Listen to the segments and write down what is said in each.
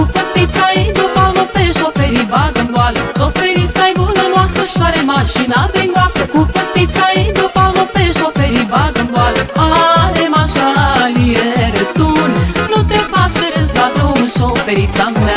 cu fustița-i De palmă pe șoferii bagă boală. Șoferița-i gunoasă și are mașina bengoasă Cu fustița-i de palmă pe șoferii bagă boală. Are mașaliere tun. Nu te faci de râs la drum șoferița mea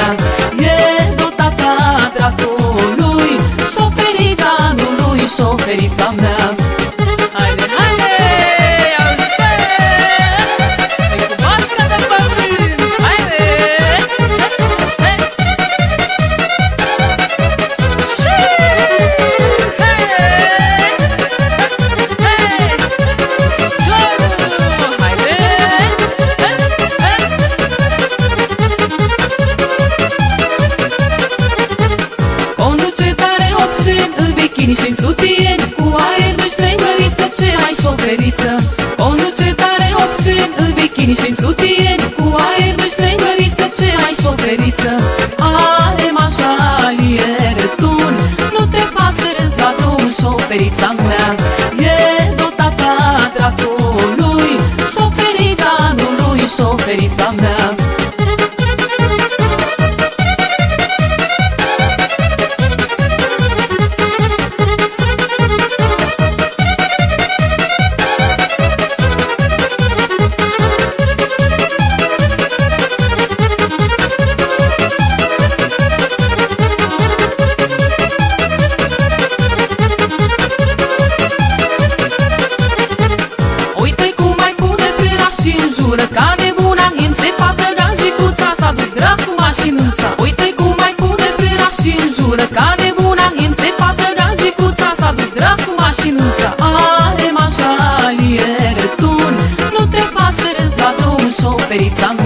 sutieni cu aer de ștrengăriță Ce ai șoferiță O nuce tare obscen în bikini și în sutieni cu aer de ștrengăriță Ce ai șoferiță Are mașaliere tun Nu te faci de râs la drum șoferița mea. Drum Șoferița